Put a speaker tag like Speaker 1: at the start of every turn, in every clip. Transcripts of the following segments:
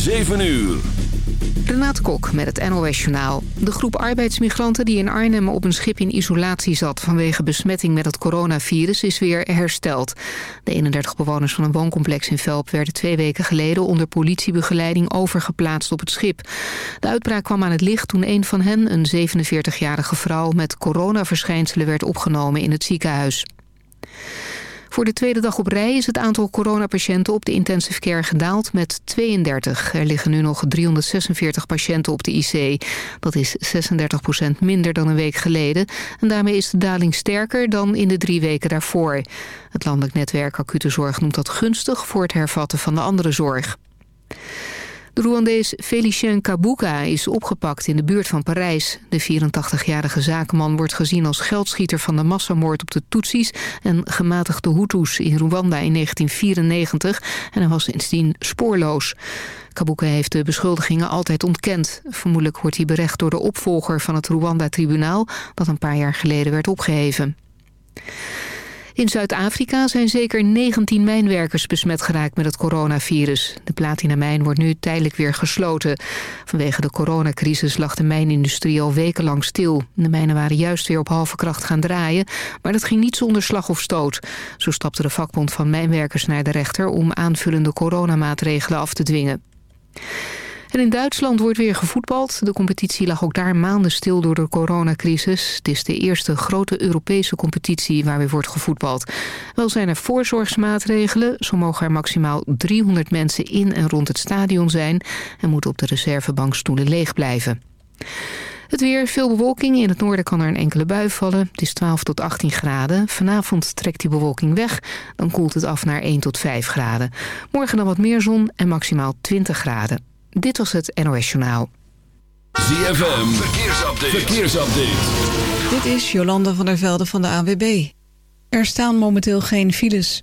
Speaker 1: 7 uur.
Speaker 2: Renate Kok met het NOS Journaal. De groep arbeidsmigranten die in Arnhem op een schip in isolatie zat... vanwege besmetting met het coronavirus is weer hersteld. De 31 bewoners van een wooncomplex in Velp... werden twee weken geleden onder politiebegeleiding overgeplaatst op het schip. De uitbraak kwam aan het licht toen een van hen, een 47-jarige vrouw... met coronaverschijnselen werd opgenomen in het ziekenhuis. Voor de tweede dag op rij is het aantal coronapatiënten op de intensive care gedaald met 32. Er liggen nu nog 346 patiënten op de IC. Dat is 36% minder dan een week geleden. En daarmee is de daling sterker dan in de drie weken daarvoor. Het landelijk netwerk acute zorg noemt dat gunstig voor het hervatten van de andere zorg. De Rwandees Felicien Kabuka is opgepakt in de buurt van Parijs. De 84-jarige zakenman wordt gezien als geldschieter van de massamoord op de Tutsis en gematigde Hutus in Rwanda in 1994 en hij was sindsdien spoorloos. Kabuka heeft de beschuldigingen altijd ontkend. Vermoedelijk wordt hij berecht door de opvolger van het Rwanda-tribunaal dat een paar jaar geleden werd opgeheven. In Zuid-Afrika zijn zeker 19 mijnwerkers besmet geraakt met het coronavirus. De platinamijn wordt nu tijdelijk weer gesloten. Vanwege de coronacrisis lag de mijnindustrie al wekenlang stil. De mijnen waren juist weer op halve kracht gaan draaien, maar dat ging niet zonder slag of stoot. Zo stapte de vakbond van mijnwerkers naar de rechter om aanvullende coronamaatregelen af te dwingen. En in Duitsland wordt weer gevoetbald. De competitie lag ook daar maanden stil door de coronacrisis. Het is de eerste grote Europese competitie waar weer wordt gevoetbald. Wel zijn er voorzorgsmaatregelen. Zo mogen er maximaal 300 mensen in en rond het stadion zijn... en moeten op de reservebankstoelen leeg blijven. Het weer, veel bewolking. In het noorden kan er een enkele bui vallen. Het is 12 tot 18 graden. Vanavond trekt die bewolking weg. Dan koelt het af naar 1 tot 5 graden. Morgen dan wat meer zon en maximaal 20 graden. Dit was het NOS Journaal.
Speaker 1: ZFM, verkeersupdate. verkeersupdate.
Speaker 3: Dit is Jolanda van der Velde van de ANWB. Er staan momenteel geen files.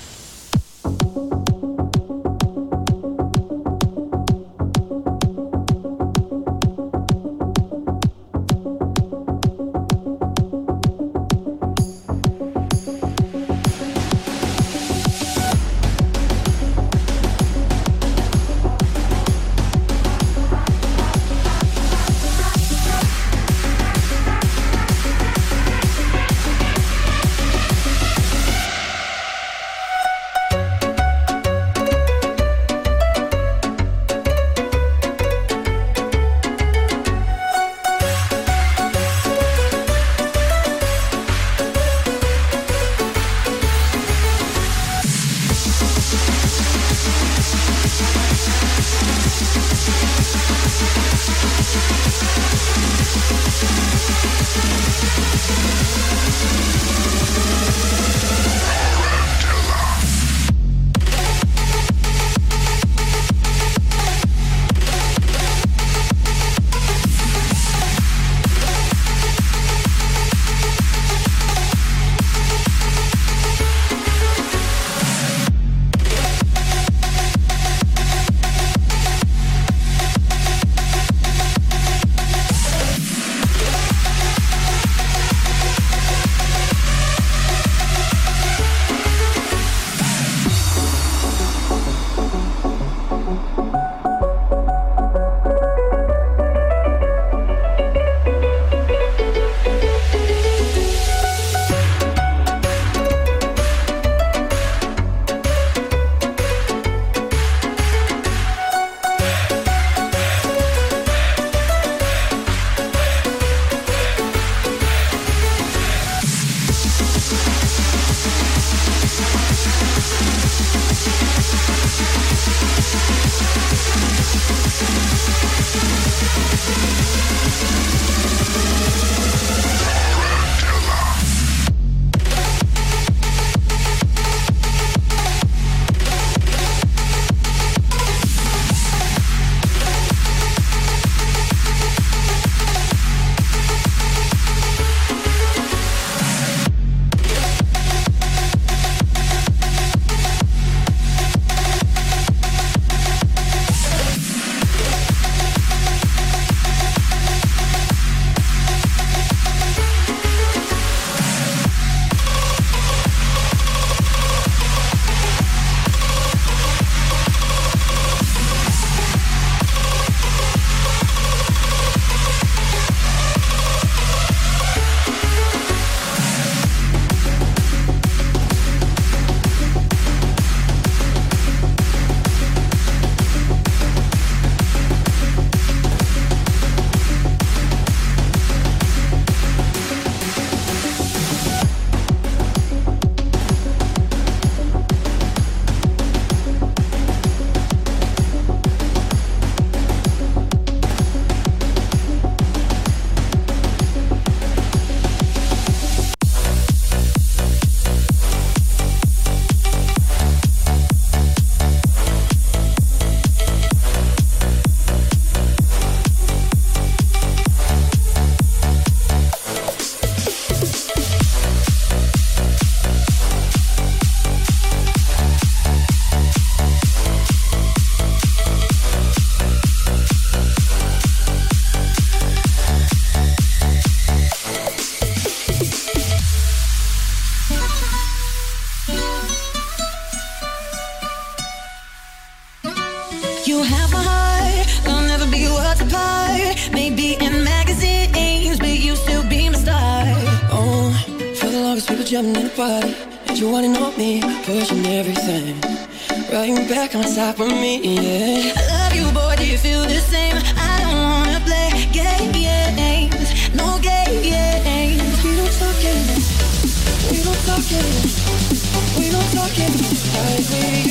Speaker 4: We
Speaker 5: don't
Speaker 4: talk games like we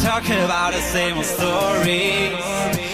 Speaker 6: talking about the
Speaker 7: same old stories.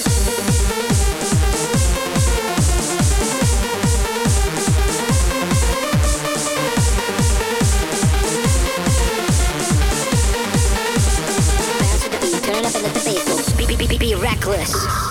Speaker 8: Express.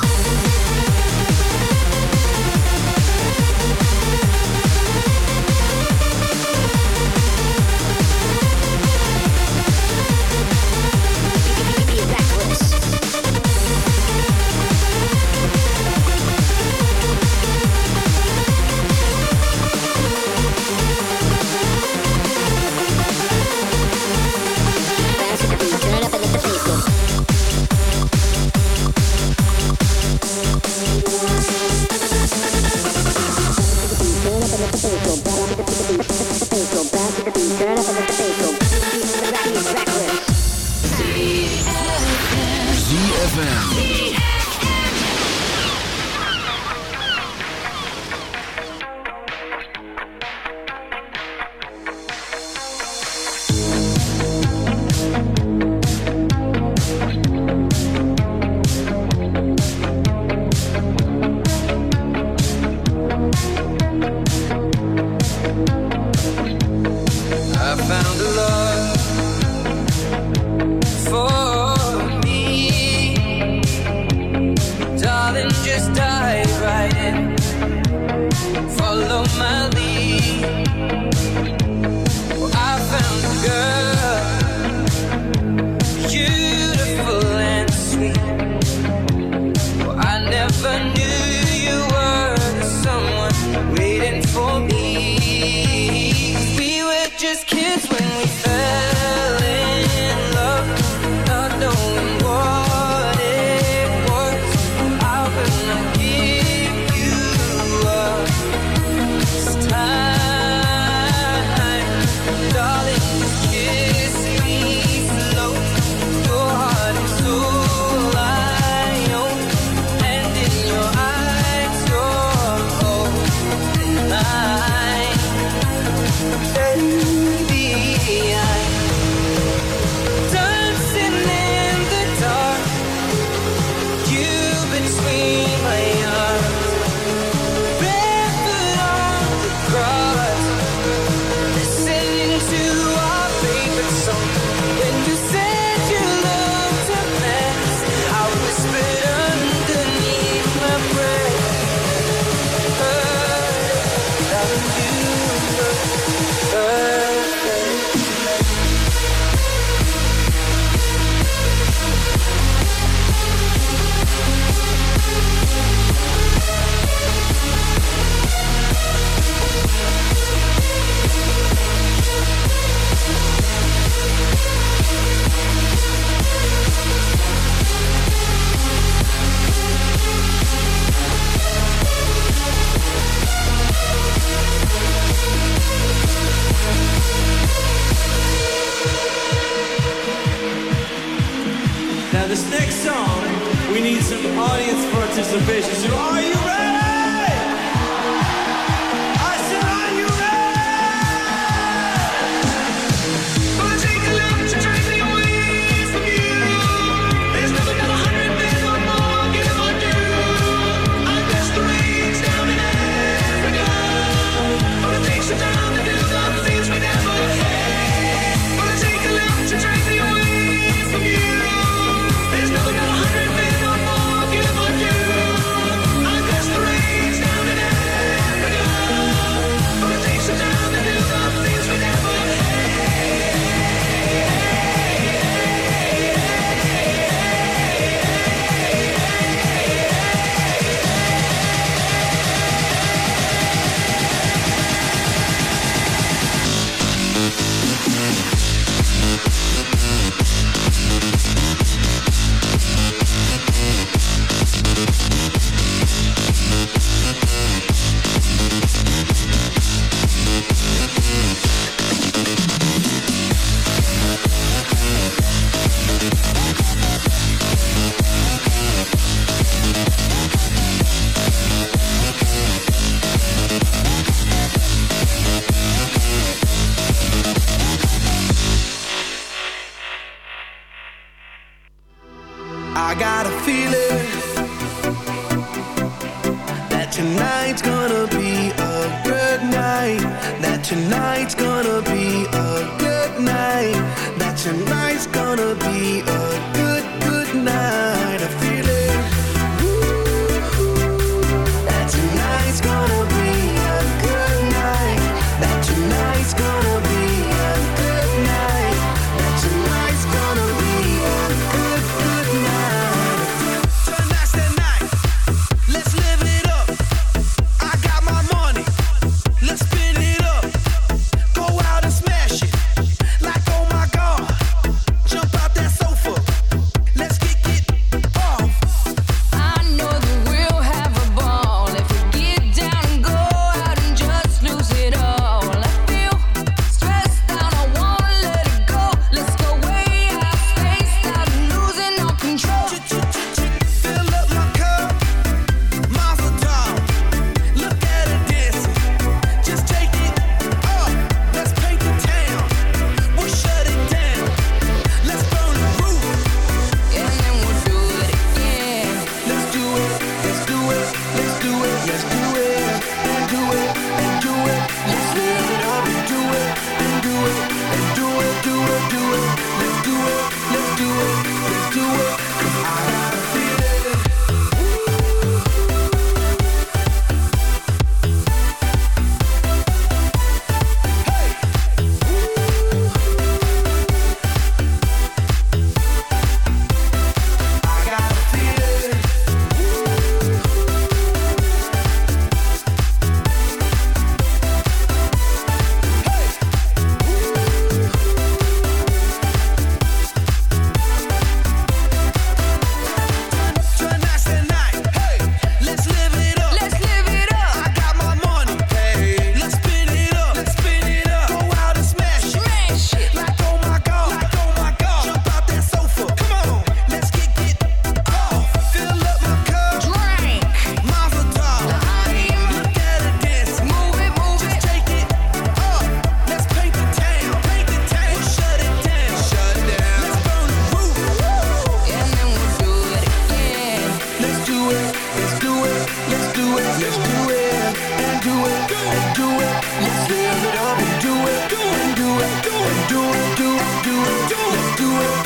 Speaker 8: Do
Speaker 9: it.
Speaker 10: Do it.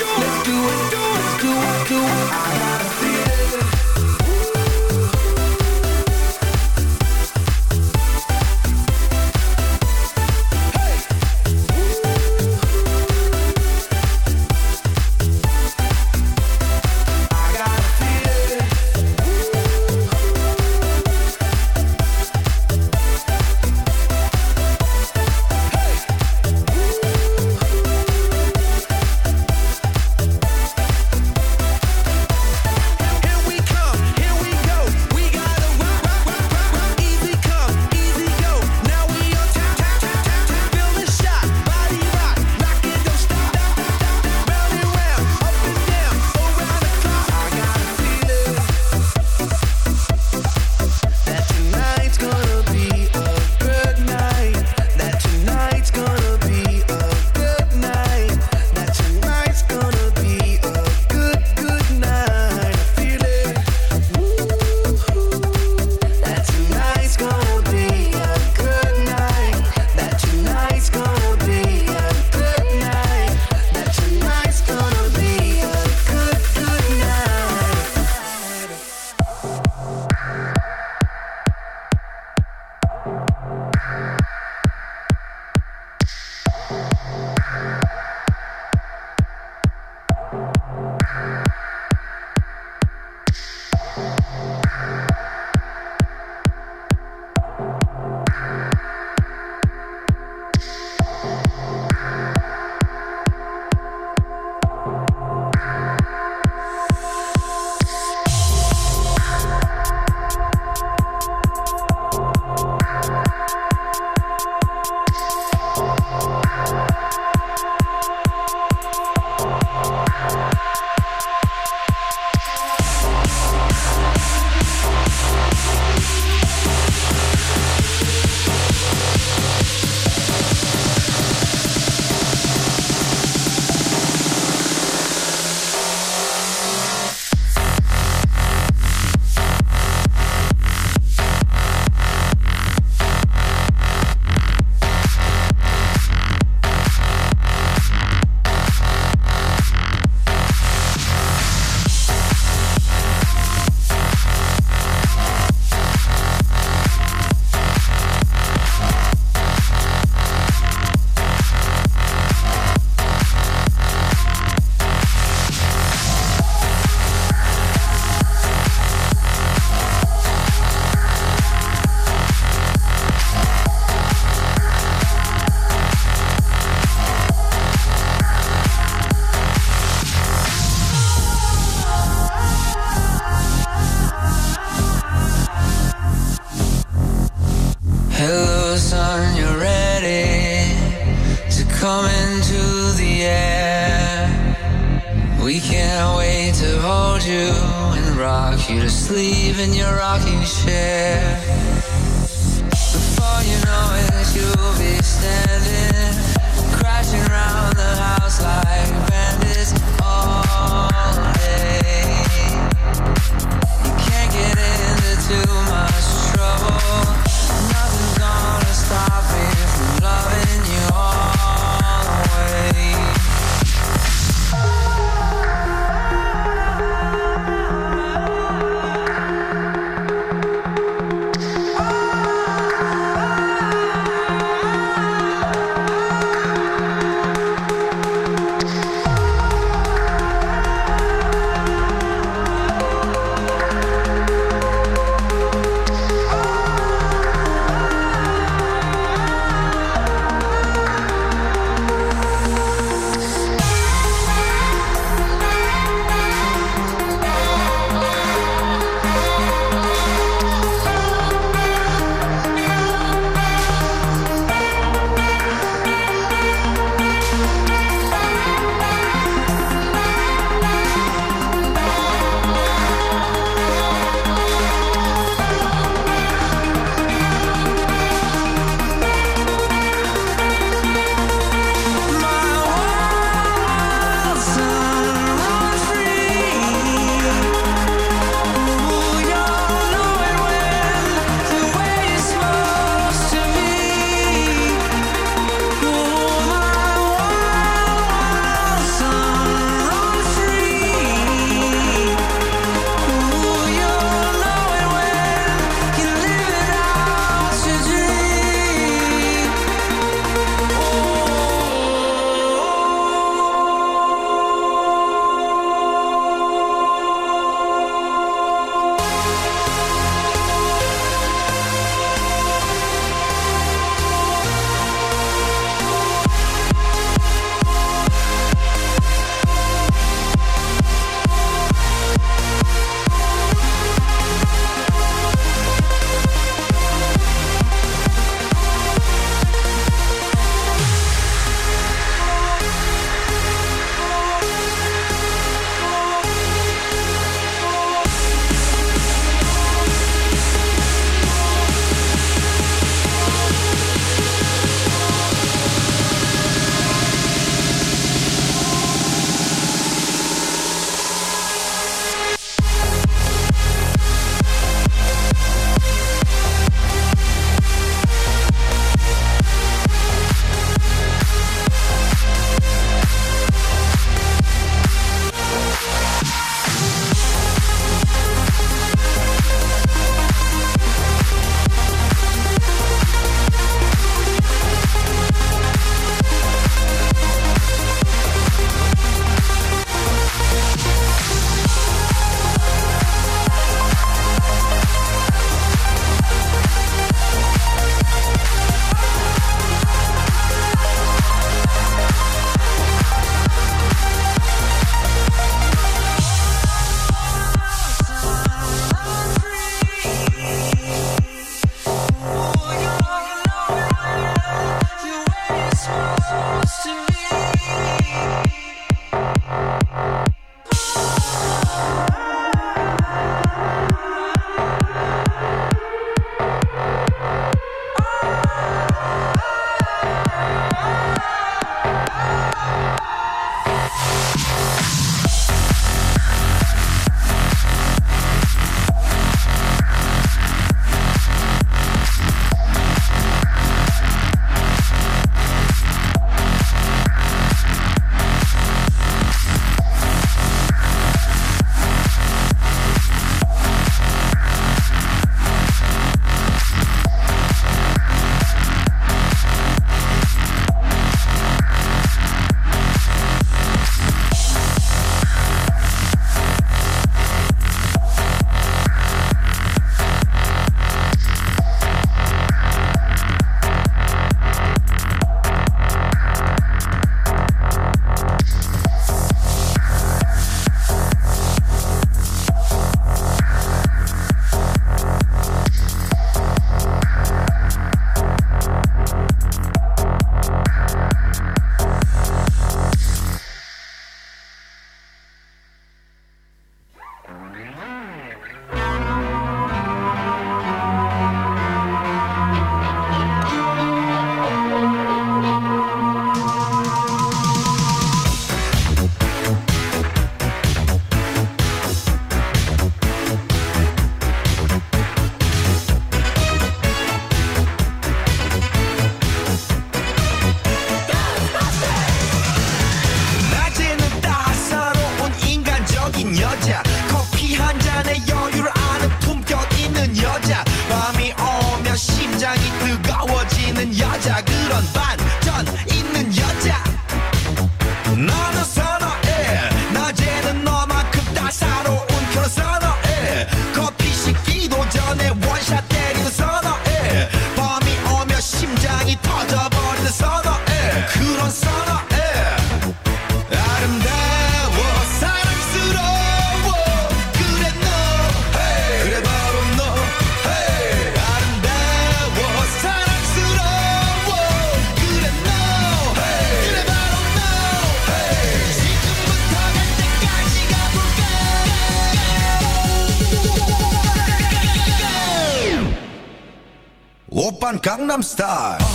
Speaker 9: Gangnam Style.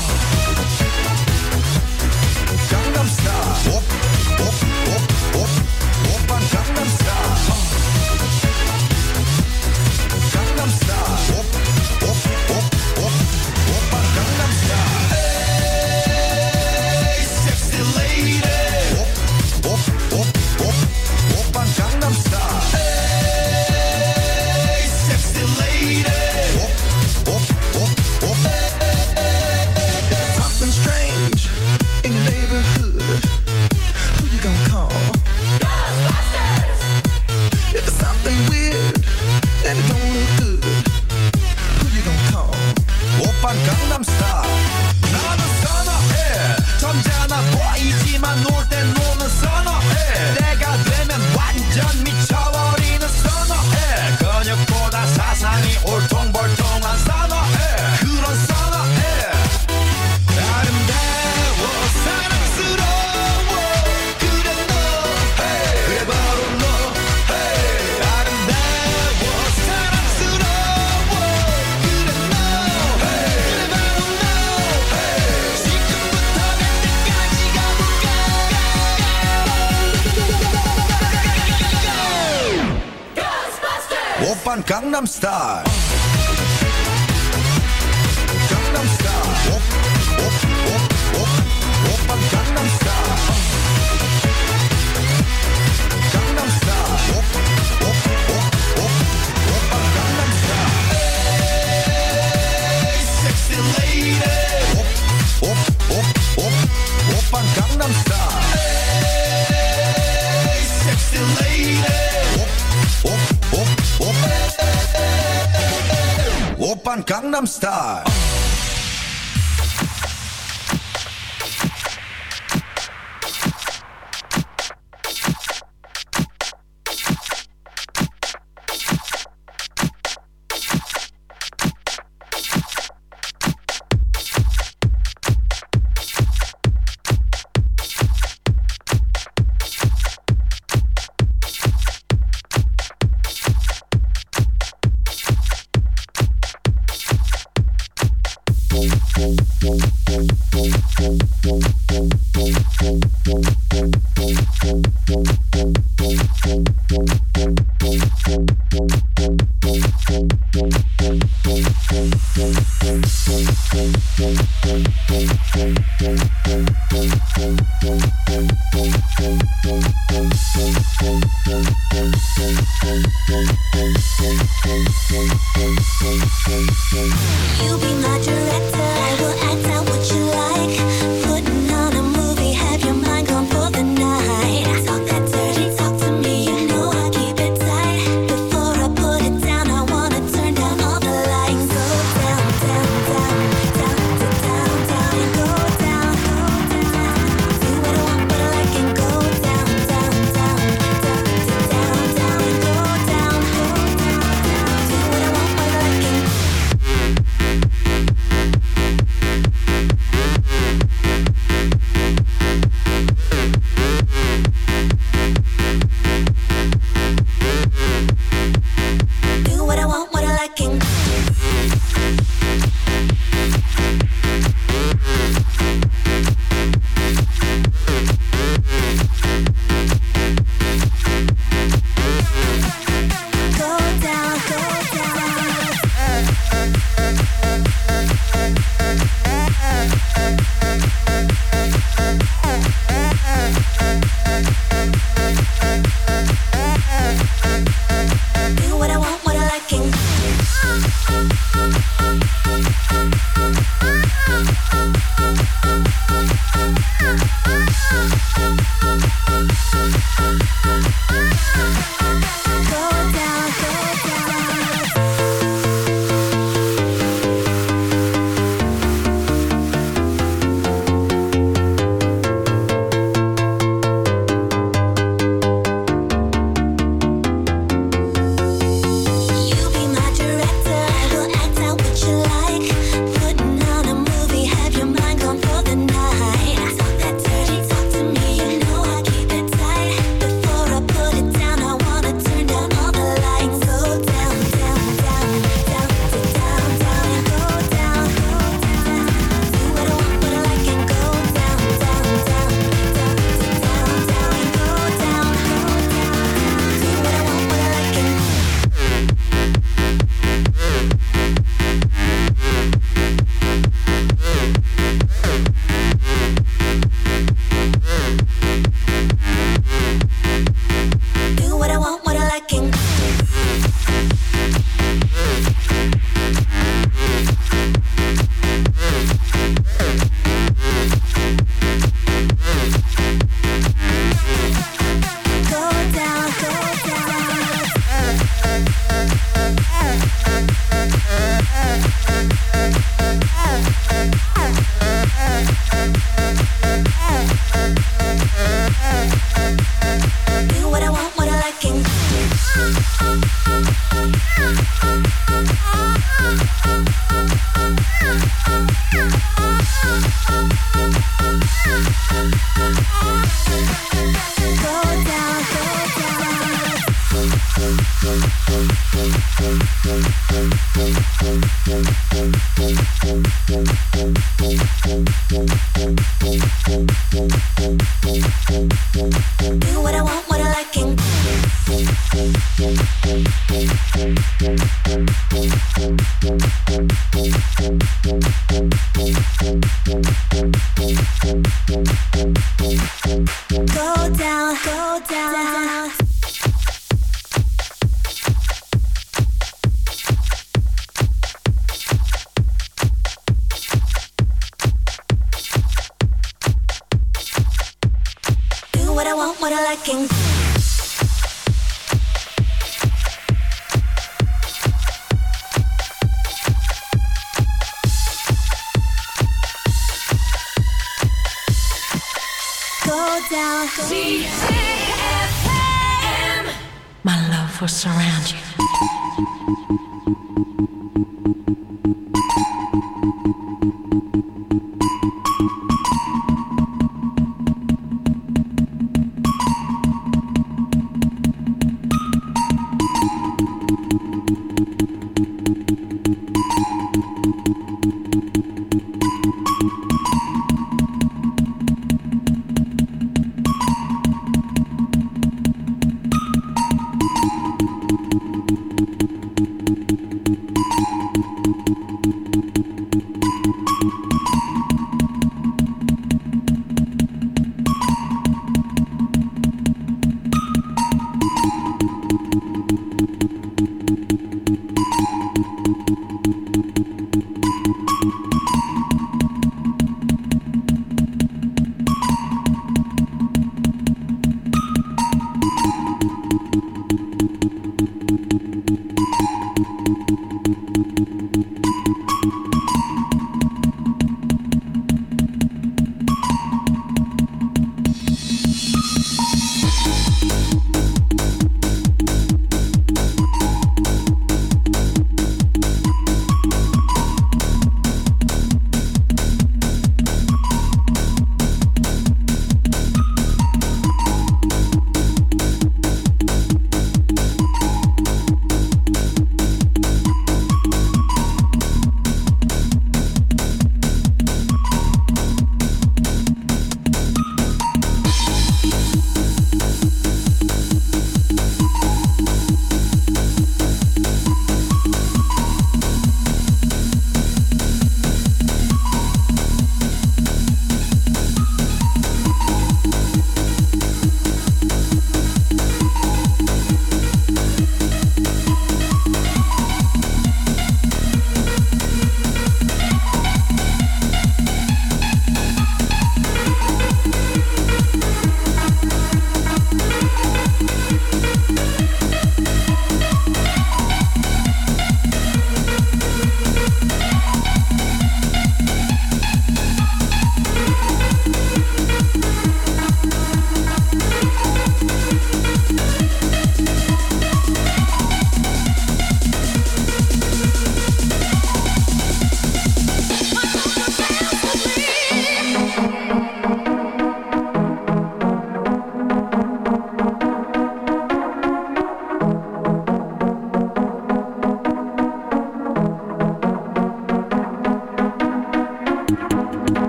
Speaker 9: I'm star.